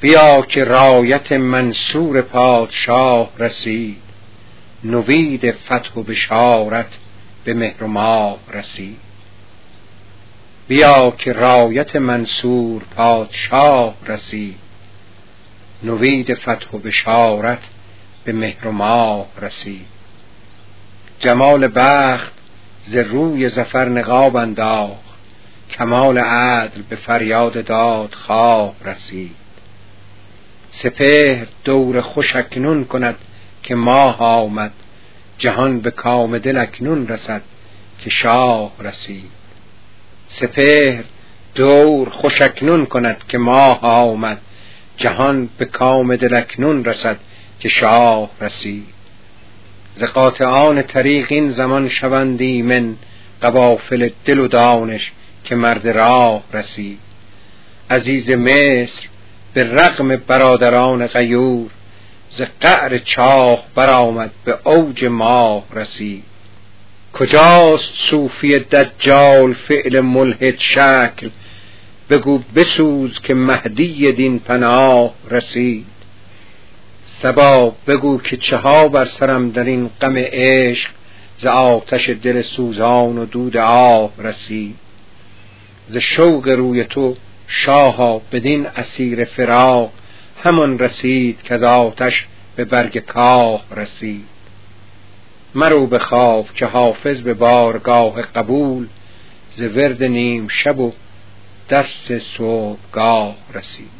بیا که رایت منصور پادشاه رسید. نوید فتح و بشارت به مهر و ماه رسید. بیا که رایت منصور پادشاه رسید. نوید فتح و بشارت به مهر و ماه رسید. جمال بخت ز روی زفر نقاب انداخت. کمال عدل به فریاد داد خواه رسید. سپهر دور خوش اکنون کند که ماه آمد. جهان به کام دل اکنون رسد که شاه رسید. سپهر دور خوش اکنون کند که ماه آمد. جهان به کام دل اکنون رسد که شاه رسید. ز قاطعان طریق این زمان شوند ایمن قوافل دل و دانش که مرد راه رسید. عزیز مصر به رغم برادران غیور ز قعر چاه برآمد به اوج ماه رسید. کجاست صوفی دجال فعل ملحد شکل؟ بگو بسوز که مهدی دین پناه رسید. سبا بگو که چه ها بر سرم در این غم عشق؟ ز آتش دل سوزان و دود آه رسید. ز شوق روی تو شاها بدین اسیر فراق همان رسید که از آتش به برگ کاه رسید. مرو به خواب که حافظ به بارگاه قبول ز نیم شب و درس صبحگاه رسید.